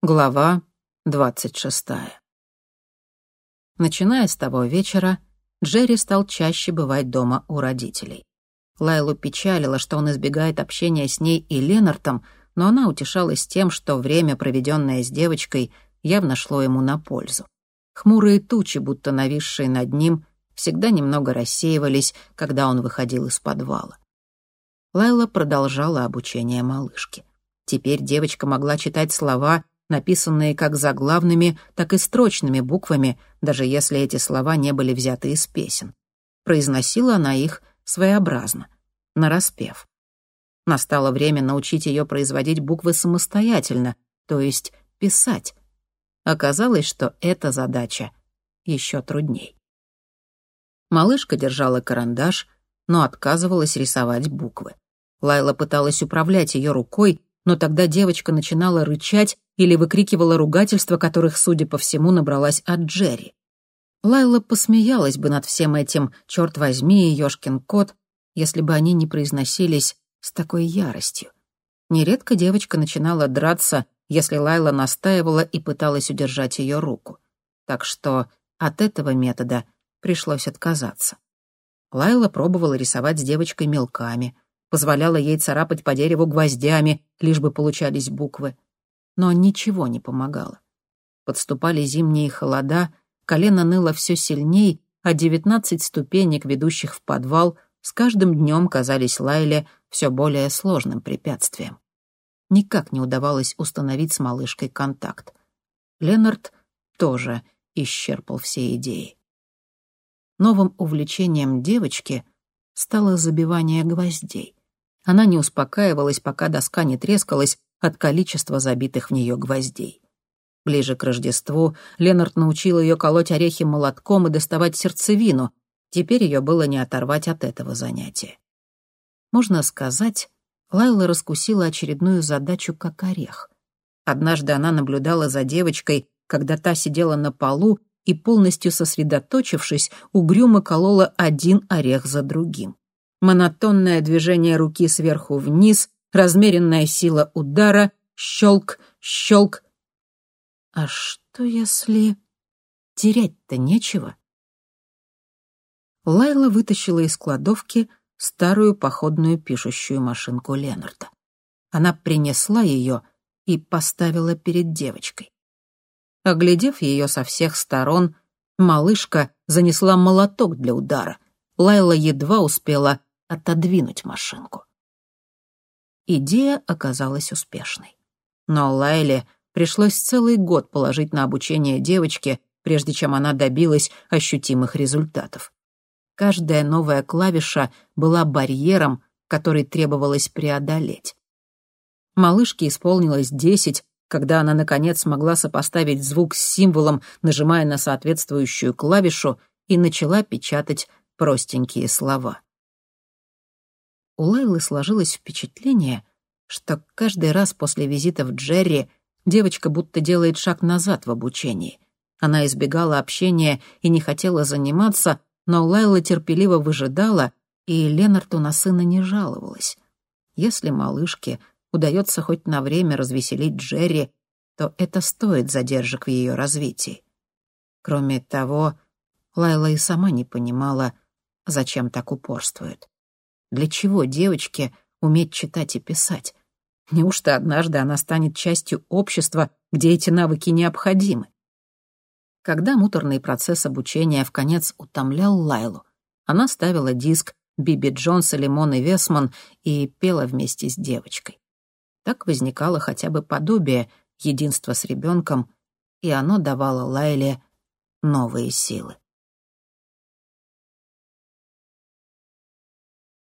Глава двадцать шестая. Начиная с того вечера, Джерри стал чаще бывать дома у родителей. Лайлу печалило, что он избегает общения с ней и Ленартом, но она утешалась тем, что время, проведенное с девочкой, явно шло ему на пользу. Хмурые тучи, будто нависшие над ним, всегда немного рассеивались, когда он выходил из подвала. Лайла продолжала обучение малышки. Теперь девочка могла читать слова написанные как заглавными, так и строчными буквами, даже если эти слова не были взяты из песен. Произносила она их своеобразно, нараспев. Настало время научить ее производить буквы самостоятельно, то есть писать. Оказалось, что эта задача еще трудней. Малышка держала карандаш, но отказывалась рисовать буквы. Лайла пыталась управлять ее рукой, но тогда девочка начинала рычать или выкрикивала ругательства, которых, судя по всему, набралась от Джерри. Лайла посмеялась бы над всем этим, черт возьми, ёшкин кот, если бы они не произносились с такой яростью. Нередко девочка начинала драться, если Лайла настаивала и пыталась удержать ее руку. Так что от этого метода пришлось отказаться. Лайла пробовала рисовать с девочкой мелками — позволяла ей царапать по дереву гвоздями, лишь бы получались буквы. Но ничего не помогало. Подступали зимние холода, колено ныло все сильней, а девятнадцать ступенек, ведущих в подвал, с каждым днем казались Лайле все более сложным препятствием. Никак не удавалось установить с малышкой контакт. Ленард тоже исчерпал все идеи. Новым увлечением девочки стало забивание гвоздей. Она не успокаивалась, пока доска не трескалась от количества забитых в нее гвоздей. Ближе к Рождеству Ленард научил ее колоть орехи молотком и доставать сердцевину. Теперь ее было не оторвать от этого занятия. Можно сказать, Лайла раскусила очередную задачу как орех. Однажды она наблюдала за девочкой, когда та сидела на полу и, полностью сосредоточившись, угрюмо колола один орех за другим монотонное движение руки сверху вниз, размеренная сила удара, щелк, щелк. А что если... терять-то нечего? Лайла вытащила из кладовки старую походную пишущую машинку Ленарда. Она принесла ее и поставила перед девочкой. Оглядев ее со всех сторон, малышка занесла молоток для удара. Лайла едва успела отодвинуть машинку. Идея оказалась успешной. Но Лайле пришлось целый год положить на обучение девочки, прежде чем она добилась ощутимых результатов. Каждая новая клавиша была барьером, который требовалось преодолеть. Малышке исполнилось десять, когда она, наконец, смогла сопоставить звук с символом, нажимая на соответствующую клавишу, и начала печатать простенькие слова у Лайлы сложилось впечатление, что каждый раз после визита в Джерри девочка будто делает шаг назад в обучении. Она избегала общения и не хотела заниматься, но Лайла терпеливо выжидала, и Ленарту на сына не жаловалась. Если малышке удается хоть на время развеселить Джерри, то это стоит задержек в ее развитии. Кроме того, Лайла и сама не понимала, зачем так упорствует. Для чего девочке уметь читать и писать? Неужто однажды она станет частью общества, где эти навыки необходимы? Когда муторный процесс обучения в конец утомлял Лайлу, она ставила диск Биби Джонса, Лимон и Весман и пела вместе с девочкой. Так возникало хотя бы подобие единства с ребенком, и оно давало Лайле новые силы.